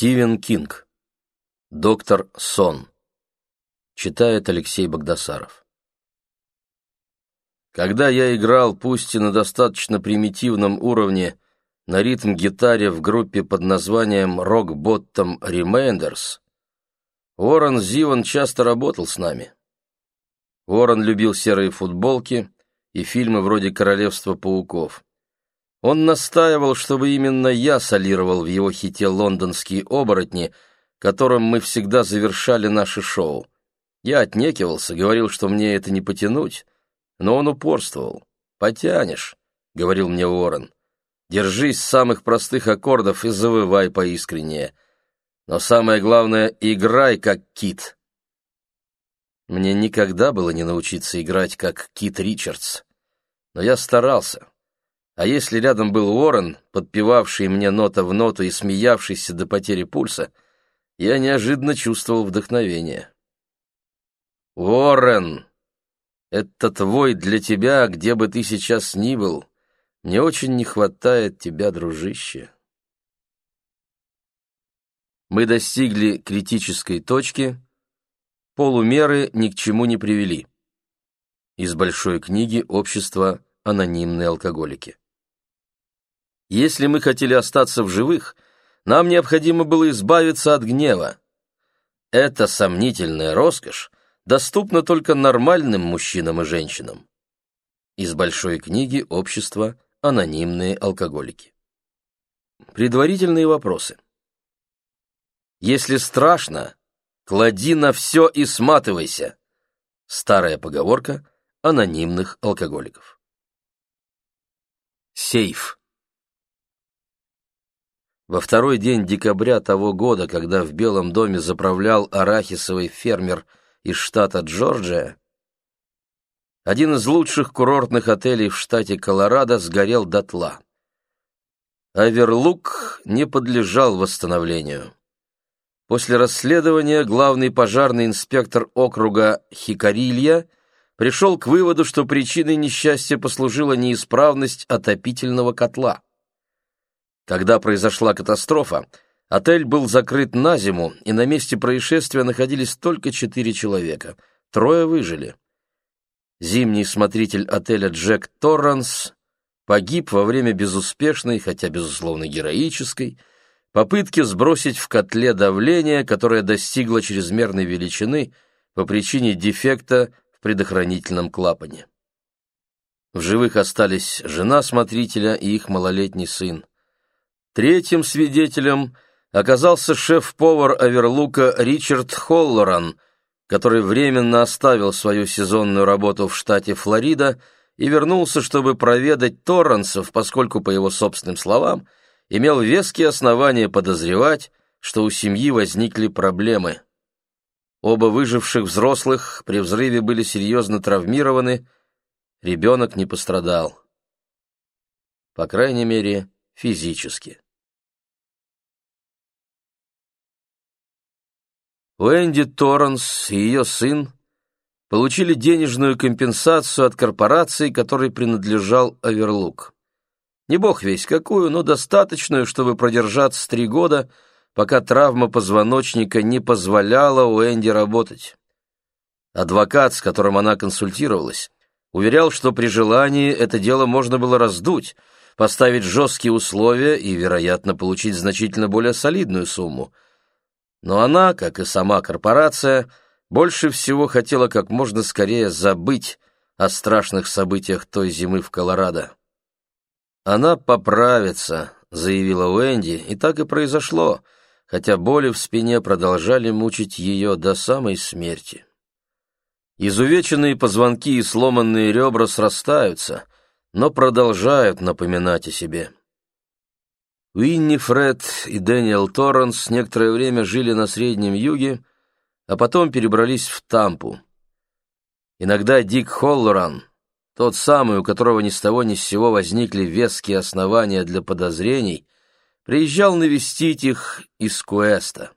Стивен Кинг. Доктор Сон. Читает Алексей Богдасаров. Когда я играл, пусть и на достаточно примитивном уровне, на ритм-гитаре в группе под названием Rock Bottom Remainders, Уоррен Зиван часто работал с нами. Уоррен любил серые футболки и фильмы вроде «Королевства пауков». Он настаивал, чтобы именно я солировал в его хите «Лондонские оборотни», которым мы всегда завершали наше шоу. Я отнекивался, говорил, что мне это не потянуть, но он упорствовал. «Потянешь», — говорил мне Уоррен. «Держись самых простых аккордов и завывай поискреннее. Но самое главное — играй как кит». Мне никогда было не научиться играть как Кит Ричардс, но я старался. А если рядом был Уоррен, подпевавший мне нота в ноту и смеявшийся до потери пульса, я неожиданно чувствовал вдохновение. «Уоррен, это твой для тебя, где бы ты сейчас ни был. Мне очень не хватает тебя, дружище». Мы достигли критической точки, полумеры ни к чему не привели. Из большой книги «Общество анонимные алкоголики». Если мы хотели остаться в живых, нам необходимо было избавиться от гнева. Эта сомнительная роскошь доступна только нормальным мужчинам и женщинам. Из большой книги «Общество. Анонимные алкоголики». Предварительные вопросы. Если страшно, клади на все и сматывайся. Старая поговорка анонимных алкоголиков. Сейф. Во второй день декабря того года, когда в Белом доме заправлял арахисовый фермер из штата Джорджия, один из лучших курортных отелей в штате Колорадо сгорел дотла. Аверлук не подлежал восстановлению. После расследования главный пожарный инспектор округа Хикарилья пришел к выводу, что причиной несчастья послужила неисправность отопительного котла. Когда произошла катастрофа, отель был закрыт на зиму, и на месте происшествия находились только четыре человека. Трое выжили. Зимний смотритель отеля Джек Торранс погиб во время безуспешной, хотя, безусловно, героической, попытки сбросить в котле давление, которое достигло чрезмерной величины по причине дефекта в предохранительном клапане. В живых остались жена смотрителя и их малолетний сын. Третьим свидетелем оказался шеф-повар Аверлука Ричард Холлоран, который временно оставил свою сезонную работу в штате Флорида и вернулся, чтобы проведать Торренсов, поскольку, по его собственным словам, имел веские основания подозревать, что у семьи возникли проблемы. Оба выживших взрослых при взрыве были серьезно травмированы, ребенок не пострадал. По крайней мере, физически. Уэнди Торренс и ее сын получили денежную компенсацию от корпорации, которой принадлежал Оверлук. Не бог весь какую, но достаточную, чтобы продержаться три года, пока травма позвоночника не позволяла Уэнди работать. Адвокат, с которым она консультировалась, уверял, что при желании это дело можно было раздуть, поставить жесткие условия и, вероятно, получить значительно более солидную сумму. Но она, как и сама корпорация, больше всего хотела как можно скорее забыть о страшных событиях той зимы в Колорадо. «Она поправится», — заявила Уэнди, и так и произошло, хотя боли в спине продолжали мучить ее до самой смерти. Изувеченные позвонки и сломанные ребра срастаются, но продолжают напоминать о себе. Уинни Фред и Дэниел Торренс некоторое время жили на Среднем Юге, а потом перебрались в Тампу. Иногда Дик Холлоран, тот самый, у которого ни с того ни с сего возникли веские основания для подозрений, приезжал навестить их из Куэста.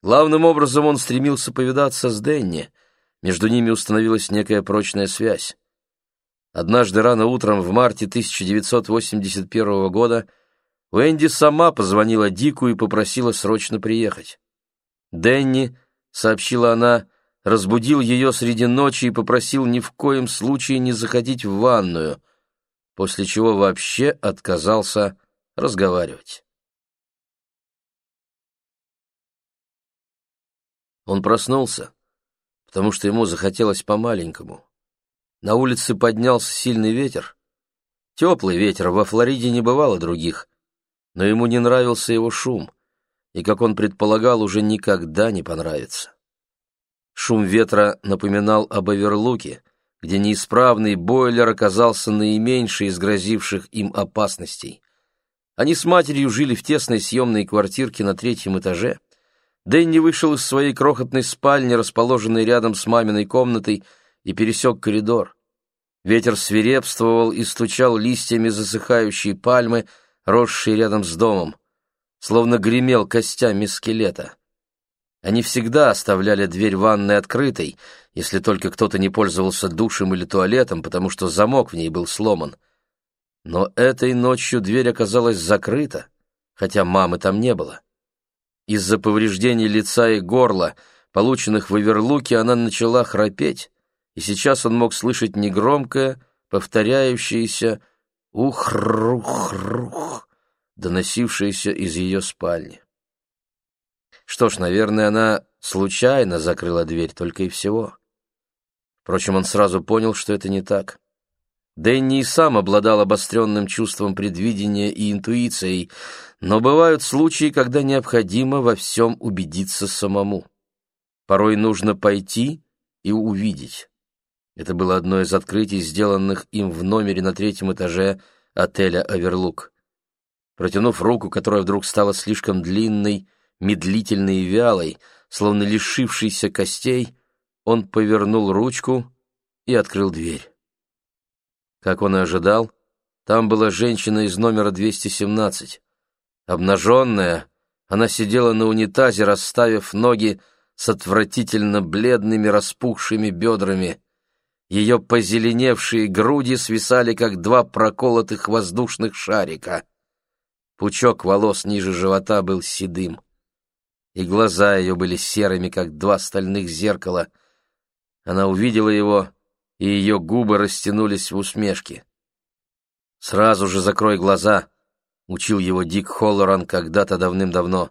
Главным образом он стремился повидаться с Денни, между ними установилась некая прочная связь. Однажды рано утром в марте 1981 года Уэнди сама позвонила Дику и попросила срочно приехать. Дэнни, сообщила она, разбудил ее среди ночи и попросил ни в коем случае не заходить в ванную, после чего вообще отказался разговаривать. Он проснулся, потому что ему захотелось по-маленькому. На улице поднялся сильный ветер. Теплый ветер, во Флориде не бывало других, но ему не нравился его шум, и, как он предполагал, уже никогда не понравится. Шум ветра напоминал об Оверлуке, где неисправный бойлер оказался наименьшей из грозивших им опасностей. Они с матерью жили в тесной съемной квартирке на третьем этаже. Дэнни вышел из своей крохотной спальни, расположенной рядом с маминой комнатой, и пересек коридор. Ветер свирепствовал и стучал листьями засыхающей пальмы, росшие рядом с домом, словно гремел костями скелета. Они всегда оставляли дверь ванной открытой, если только кто-то не пользовался душем или туалетом, потому что замок в ней был сломан. Но этой ночью дверь оказалась закрыта, хотя мамы там не было. Из-за повреждений лица и горла, полученных в Оверлуке, она начала храпеть, и сейчас он мог слышать негромкое, повторяющееся «ух-рух-рух», доносившееся из ее спальни. Что ж, наверное, она случайно закрыла дверь только и всего. Впрочем, он сразу понял, что это не так. Дэнни и сам обладал обостренным чувством предвидения и интуицией, но бывают случаи, когда необходимо во всем убедиться самому. Порой нужно пойти и увидеть. Это было одно из открытий, сделанных им в номере на третьем этаже отеля «Оверлук». Протянув руку, которая вдруг стала слишком длинной, медлительной и вялой, словно лишившейся костей, он повернул ручку и открыл дверь. Как он и ожидал, там была женщина из номера 217. Обнаженная, она сидела на унитазе, расставив ноги с отвратительно бледными распухшими бедрами. Ее позеленевшие груди свисали, как два проколотых воздушных шарика. Пучок волос ниже живота был седым, и глаза ее были серыми, как два стальных зеркала. Она увидела его и ее губы растянулись в усмешке. «Сразу же закрой глаза», — учил его Дик Холлоран когда-то давным-давно.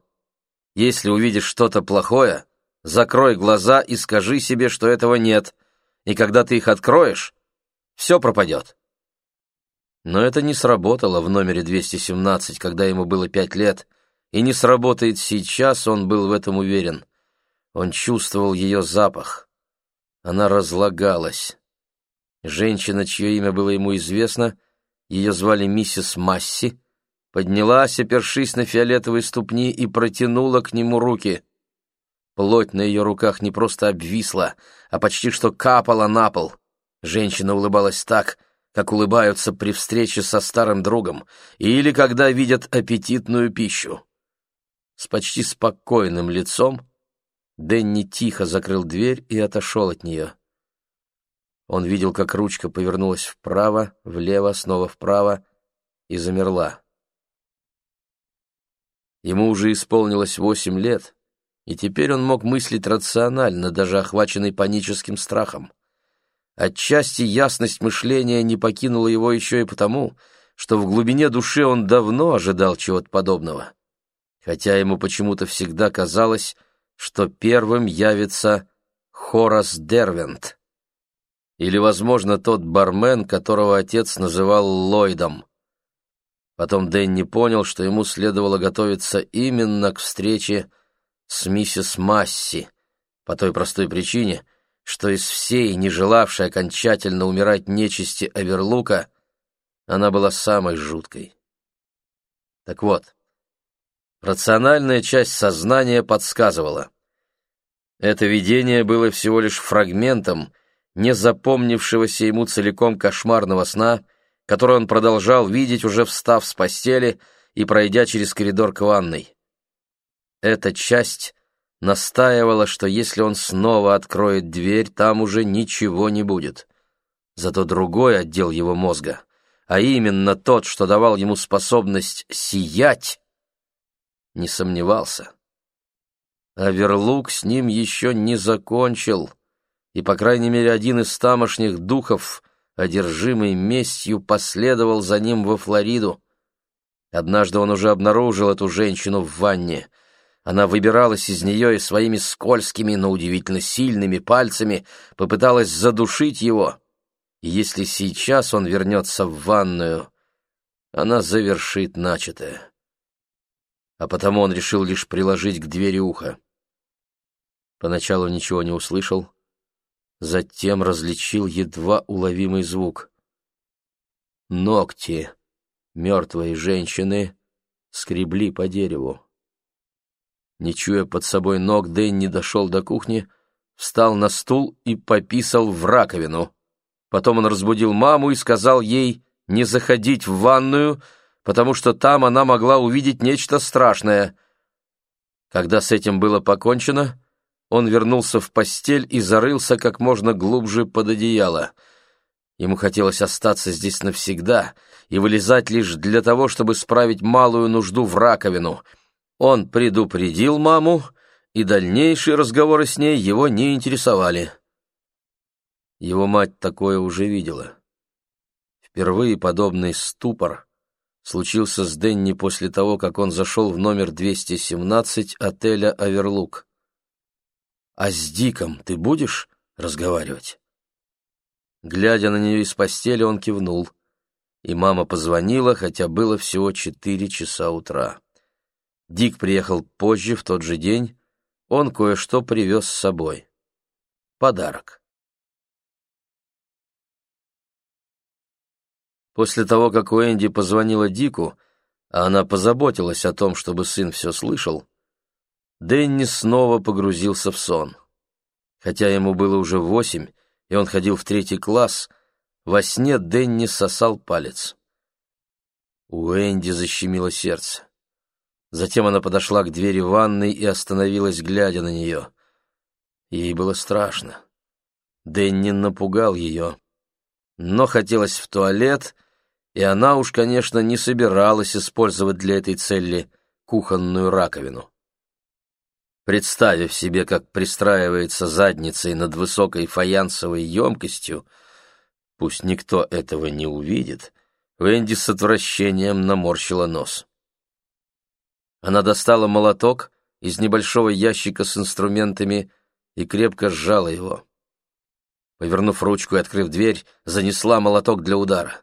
«Если увидишь что-то плохое, закрой глаза и скажи себе, что этого нет, и когда ты их откроешь, все пропадет». Но это не сработало в номере 217, когда ему было пять лет, и не сработает сейчас, он был в этом уверен. Он чувствовал ее запах. Она разлагалась. Женщина, чье имя было ему известно, ее звали миссис Масси, поднялась, опершись на фиолетовые ступни, и протянула к нему руки. Плоть на ее руках не просто обвисла, а почти что капала на пол. Женщина улыбалась так, как улыбаются при встрече со старым другом или когда видят аппетитную пищу. С почти спокойным лицом Дэнни тихо закрыл дверь и отошел от нее. Он видел, как ручка повернулась вправо, влево, снова вправо и замерла. Ему уже исполнилось восемь лет, и теперь он мог мыслить рационально, даже охваченный паническим страхом. Отчасти ясность мышления не покинула его еще и потому, что в глубине души он давно ожидал чего-то подобного, хотя ему почему-то всегда казалось, что первым явится Хорас Дервент или, возможно, тот бармен, которого отец называл Ллойдом. Потом Дэнни понял, что ему следовало готовиться именно к встрече с миссис Масси, по той простой причине, что из всей, не желавшей окончательно умирать нечисти Аверлука, она была самой жуткой. Так вот, рациональная часть сознания подсказывала. Это видение было всего лишь фрагментом, не запомнившегося ему целиком кошмарного сна, который он продолжал видеть, уже встав с постели и пройдя через коридор к ванной. Эта часть настаивала, что если он снова откроет дверь, там уже ничего не будет. Зато другой отдел его мозга, а именно тот, что давал ему способность сиять, не сомневался. Аверлук с ним еще не закончил, и, по крайней мере, один из тамошних духов, одержимый местью, последовал за ним во Флориду. Однажды он уже обнаружил эту женщину в ванне. Она выбиралась из нее и своими скользкими, но удивительно сильными пальцами попыталась задушить его. И если сейчас он вернется в ванную, она завершит начатое. А потому он решил лишь приложить к двери ухо. Поначалу ничего не услышал, затем различил едва уловимый звук. Ногти мертвой женщины скребли по дереву. Не чуя под собой ног, Дэнни дошел до кухни, встал на стул и пописал в раковину. Потом он разбудил маму и сказал ей не заходить в ванную, потому что там она могла увидеть нечто страшное. Когда с этим было покончено, он вернулся в постель и зарылся как можно глубже под одеяло — Ему хотелось остаться здесь навсегда и вылезать лишь для того, чтобы справить малую нужду в раковину. Он предупредил маму, и дальнейшие разговоры с ней его не интересовали. Его мать такое уже видела. Впервые подобный ступор случился с Денни после того, как он зашел в номер 217 отеля «Аверлук». «А с Диком ты будешь разговаривать?» Глядя на нее из постели, он кивнул. И мама позвонила, хотя было всего четыре часа утра. Дик приехал позже, в тот же день. Он кое-что привез с собой. Подарок. После того, как Уэнди позвонила Дику, а она позаботилась о том, чтобы сын все слышал, Дэнни снова погрузился в сон. Хотя ему было уже восемь, и он ходил в третий класс, во сне Дэнни сосал палец. У Энди защемило сердце. Затем она подошла к двери ванной и остановилась, глядя на нее. Ей было страшно. Дэнни напугал ее. Но хотелось в туалет, и она уж, конечно, не собиралась использовать для этой цели кухонную раковину. Представив себе, как пристраивается задницей над высокой фаянсовой емкостью, пусть никто этого не увидит, Венди с отвращением наморщила нос. Она достала молоток из небольшого ящика с инструментами и крепко сжала его. Повернув ручку и открыв дверь, занесла молоток для удара.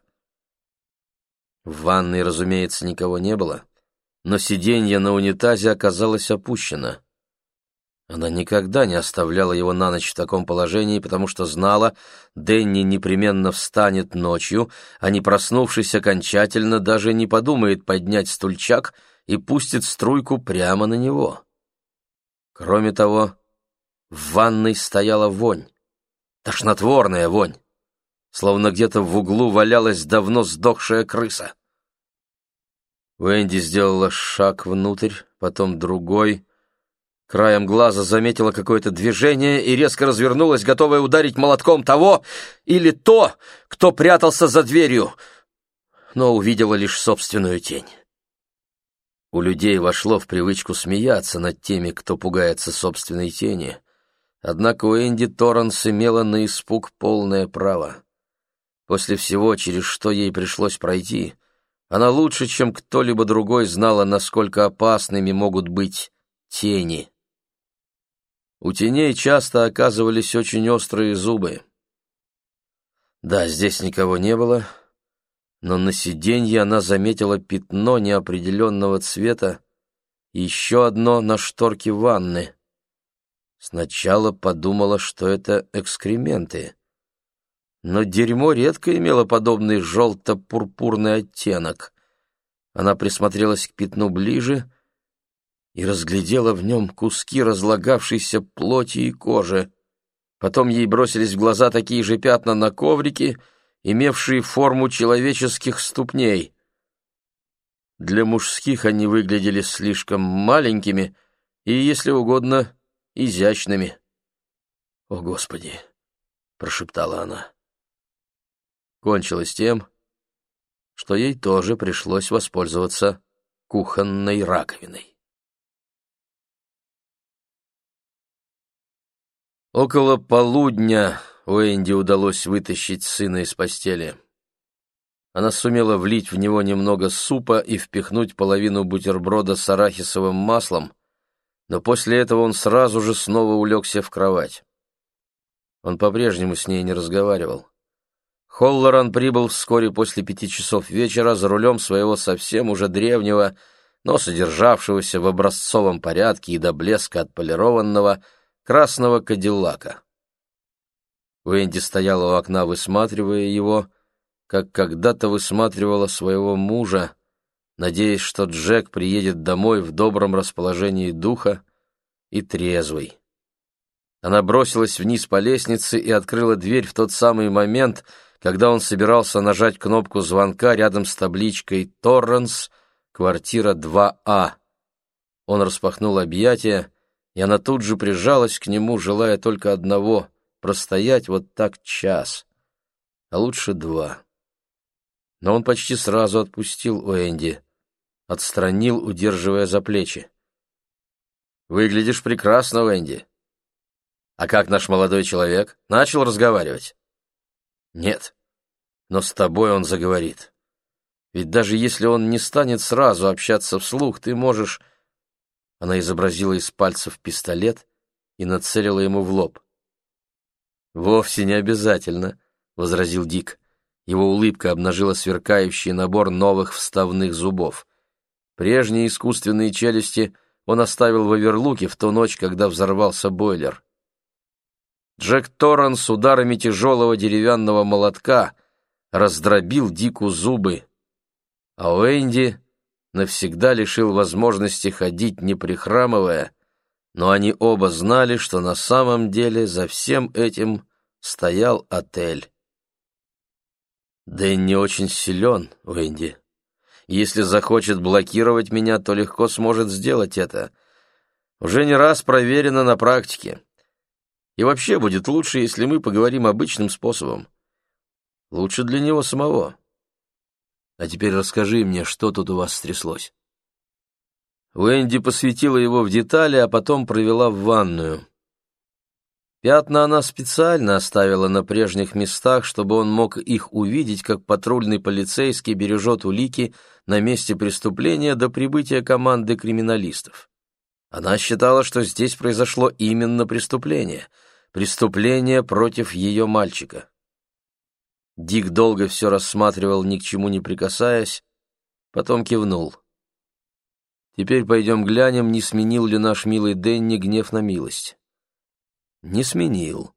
В ванной, разумеется, никого не было, но сиденье на унитазе оказалось опущено — она никогда не оставляла его на ночь в таком положении, потому что знала, Дэнни непременно встанет ночью, а не проснувшись окончательно, даже не подумает поднять стульчак и пустит струйку прямо на него. Кроме того, в ванной стояла вонь, тошнотворная вонь, словно где-то в углу валялась давно сдохшая крыса. Уэнди сделала шаг внутрь, потом другой — Краем глаза заметила какое-то движение и резко развернулась, готовая ударить молотком того или то, кто прятался за дверью, но увидела лишь собственную тень. У людей вошло в привычку смеяться над теми, кто пугается собственной тени. Однако у Энди Торренс имела на испуг полное право. После всего, через что ей пришлось пройти, она лучше, чем кто-либо другой, знала, насколько опасными могут быть тени. У теней часто оказывались очень острые зубы. Да, здесь никого не было, но на сиденье она заметила пятно неопределенного цвета и еще одно на шторке ванны. Сначала подумала, что это экскременты. Но дерьмо редко имело подобный желто-пурпурный оттенок. Она присмотрелась к пятну ближе — и разглядела в нем куски разлагавшейся плоти и кожи. Потом ей бросились в глаза такие же пятна на коврике, имевшие форму человеческих ступней. Для мужских они выглядели слишком маленькими и, если угодно, изящными. «О, Господи!» — прошептала она. Кончилось тем, что ей тоже пришлось воспользоваться кухонной раковиной. Около полудня Уэнди удалось вытащить сына из постели. Она сумела влить в него немного супа и впихнуть половину бутерброда с арахисовым маслом, но после этого он сразу же снова улегся в кровать. Он по-прежнему с ней не разговаривал. Холлоран прибыл вскоре после пяти часов вечера за рулем своего совсем уже древнего, но содержавшегося в образцовом порядке и до блеска отполированного красного кадиллака. Уэнди стояла у окна, высматривая его, как когда-то высматривала своего мужа, надеясь, что Джек приедет домой в добром расположении духа и трезвый. Она бросилась вниз по лестнице и открыла дверь в тот самый момент, когда он собирался нажать кнопку звонка рядом с табличкой «Торренс», квартира 2А. Он распахнул объятия, и она тут же прижалась к нему, желая только одного — простоять вот так час, а лучше два. Но он почти сразу отпустил Уэнди отстранил, удерживая за плечи. «Выглядишь прекрасно, Венди. А как наш молодой человек? Начал разговаривать?» «Нет, но с тобой он заговорит. Ведь даже если он не станет сразу общаться вслух, ты можешь...» Она изобразила из пальцев пистолет и нацелила ему в лоб. «Вовсе не обязательно», — возразил Дик. Его улыбка обнажила сверкающий набор новых вставных зубов. Прежние искусственные челюсти он оставил в оверлуке в ту ночь, когда взорвался бойлер. Джек Торрен с ударами тяжелого деревянного молотка раздробил Дику зубы, а Уэнди навсегда лишил возможности ходить, не прихрамывая, но они оба знали, что на самом деле за всем этим стоял отель. Дэнни очень силен, Уэнди. Если захочет блокировать меня, то легко сможет сделать это. Уже не раз проверено на практике. И вообще будет лучше, если мы поговорим обычным способом. Лучше для него самого. А теперь расскажи мне, что тут у вас стряслось. Уэнди посвятила его в детали, а потом провела в ванную. Пятна она специально оставила на прежних местах, чтобы он мог их увидеть, как патрульный полицейский бережет улики на месте преступления до прибытия команды криминалистов. Она считала, что здесь произошло именно преступление, преступление против ее мальчика. Дик долго все рассматривал, ни к чему не прикасаясь, потом кивнул. «Теперь пойдем глянем, не сменил ли наш милый Дэнни гнев на милость». Не сменил.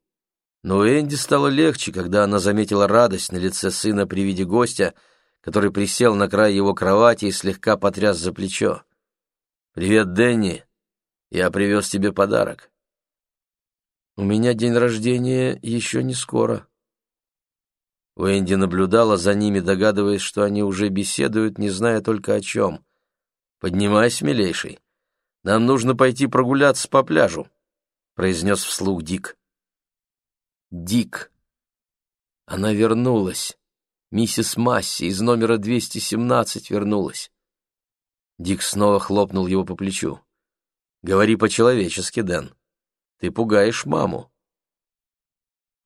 Но Энди стало легче, когда она заметила радость на лице сына при виде гостя, который присел на край его кровати и слегка потряс за плечо. «Привет, Дэнни. Я привез тебе подарок». «У меня день рождения еще не скоро». Уэнди наблюдала за ними, догадываясь, что они уже беседуют, не зная только о чем. «Поднимайся, милейший. Нам нужно пойти прогуляться по пляжу» произнес вслух Дик. Дик. Она вернулась. Миссис Масси из номера 217 вернулась. Дик снова хлопнул его по плечу. «Говори по-человечески, Дэн. Ты пугаешь маму».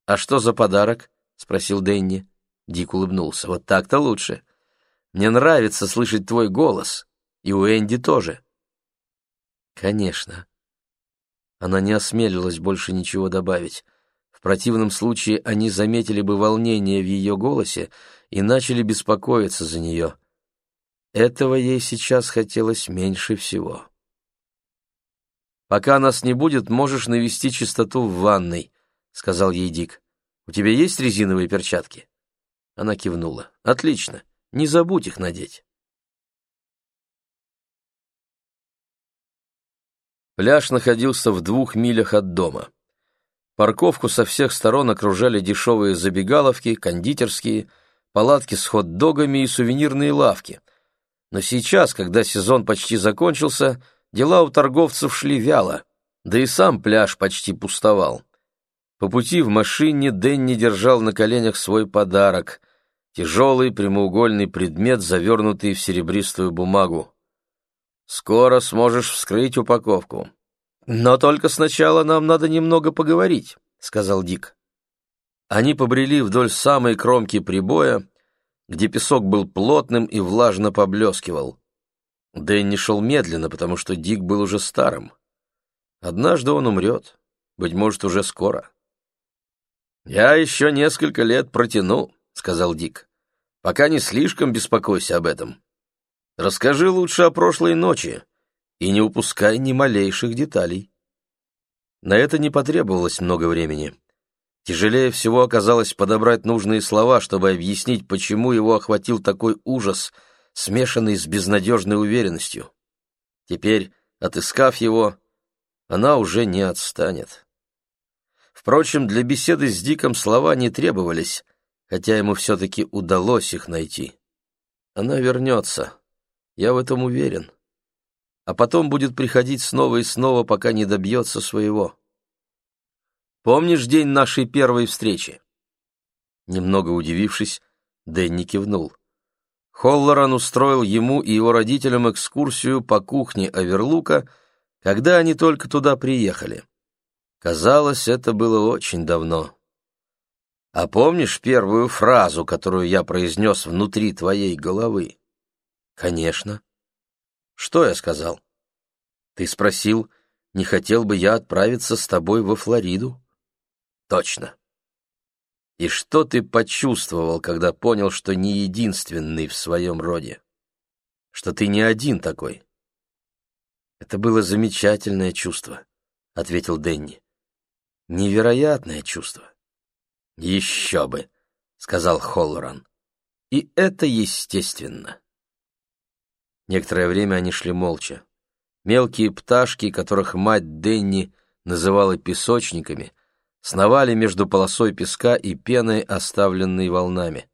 «А что за подарок?» — спросил Дэнни. Дик улыбнулся. «Вот так-то лучше. Мне нравится слышать твой голос. И у Энди тоже». «Конечно. Она не осмелилась больше ничего добавить. В противном случае они заметили бы волнение в ее голосе и начали беспокоиться за нее. Этого ей сейчас хотелось меньше всего. «Пока нас не будет, можешь навести чистоту в ванной», — сказал ей Дик. «У тебя есть резиновые перчатки?» Она кивнула. «Отлично. Не забудь их надеть». Пляж находился в двух милях от дома. Парковку со всех сторон окружали дешевые забегаловки, кондитерские, палатки с хот-догами и сувенирные лавки. Но сейчас, когда сезон почти закончился, дела у торговцев шли вяло, да и сам пляж почти пустовал. По пути в машине Дэнни держал на коленях свой подарок Тяжелый прямоугольный предмет, завернутый в серебристую бумагу. Скоро сможешь вскрыть упаковку. Но только сначала нам надо немного поговорить, сказал Дик. Они побрели вдоль самой кромки прибоя, где песок был плотным и влажно поблескивал. Дэнни шел медленно, потому что Дик был уже старым. Однажды он умрет, быть может, уже скоро. «Я еще несколько лет протяну», — сказал Дик. «Пока не слишком беспокойся об этом. Расскажи лучше о прошлой ночи и не упускай ни малейших деталей». На это не потребовалось много времени. Тяжелее всего оказалось подобрать нужные слова, чтобы объяснить, почему его охватил такой ужас, смешанный с безнадежной уверенностью. Теперь, отыскав его, она уже не отстанет. Впрочем, для беседы с Диком слова не требовались, хотя ему все-таки удалось их найти. Она вернется, я в этом уверен. А потом будет приходить снова и снова, пока не добьется своего. Помнишь день нашей первой встречи?» Немного удивившись, Дэнни кивнул. Холлоран устроил ему и его родителям экскурсию по кухне Аверлука, когда они только туда приехали. Казалось, это было очень давно. А помнишь первую фразу, которую я произнес внутри твоей головы? Конечно. Что я сказал? Ты спросил, не хотел бы я отправиться с тобой во Флориду? Точно. И что ты почувствовал, когда понял, что не единственный в своем роде? Что ты не один такой? Это было замечательное чувство, — ответил Денни. Невероятное чувство. Еще бы, — сказал Холлоран. И это естественно. Некоторое время они шли молча. Мелкие пташки, которых мать Денни называла песочниками, сновали между полосой песка и пеной, оставленной волнами.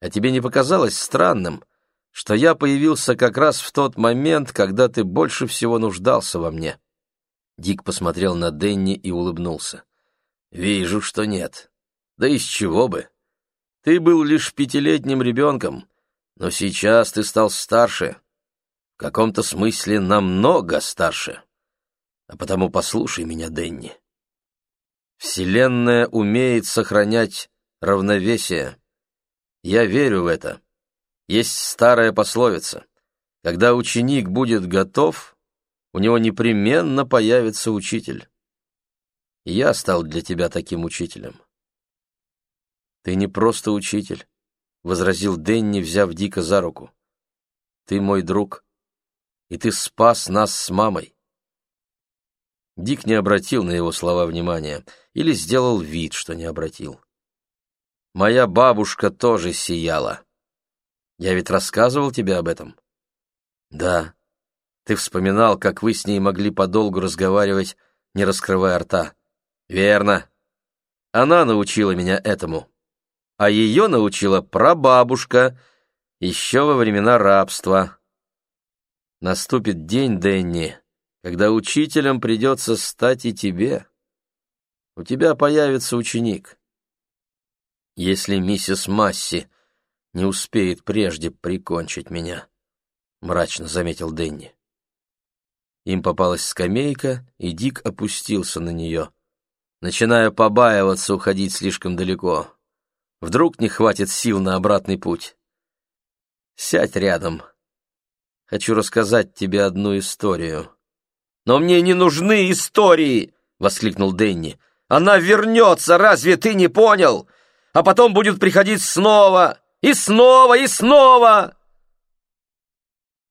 А тебе не показалось странным, что я появился как раз в тот момент, когда ты больше всего нуждался во мне?» Дик посмотрел на Денни и улыбнулся. «Вижу, что нет. Да из чего бы? Ты был лишь пятилетним ребенком, но сейчас ты стал старше, в каком-то смысле намного старше. А потому послушай меня, Денни. Вселенная умеет сохранять равновесие. Я верю в это. Есть старая пословица. Когда ученик будет готов, у него непременно появится учитель. я стал для тебя таким учителем. Ты не просто учитель, — возразил Денни, взяв Дика за руку. Ты мой друг, и ты спас нас с мамой. Дик не обратил на его слова внимания или сделал вид, что не обратил. «Моя бабушка тоже сияла. Я ведь рассказывал тебе об этом?» «Да. Ты вспоминал, как вы с ней могли подолгу разговаривать, не раскрывая рта. Верно. Она научила меня этому. А ее научила прабабушка еще во времена рабства. Наступит день, Дэнни, когда учителем придется стать и тебе. У тебя появится ученик. Если миссис Масси не успеет прежде прикончить меня, — мрачно заметил Дэнни. Им попалась скамейка, и Дик опустился на нее, начиная побаиваться уходить слишком далеко. Вдруг не хватит сил на обратный путь. Сядь рядом. Хочу рассказать тебе одну историю. «Но мне не нужны истории!» — воскликнул Дэнни. «Она вернется, разве ты не понял? А потом будет приходить снова, и снова, и снова!»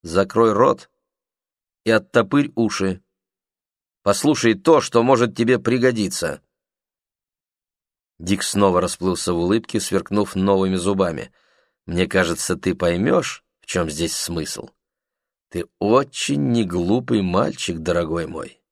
Закрой рот и оттопырь уши. Послушай то, что может тебе пригодиться. Дик снова расплылся в улыбке, сверкнув новыми зубами. «Мне кажется, ты поймешь, в чем здесь смысл». Ты очень неглупый мальчик, дорогой мой.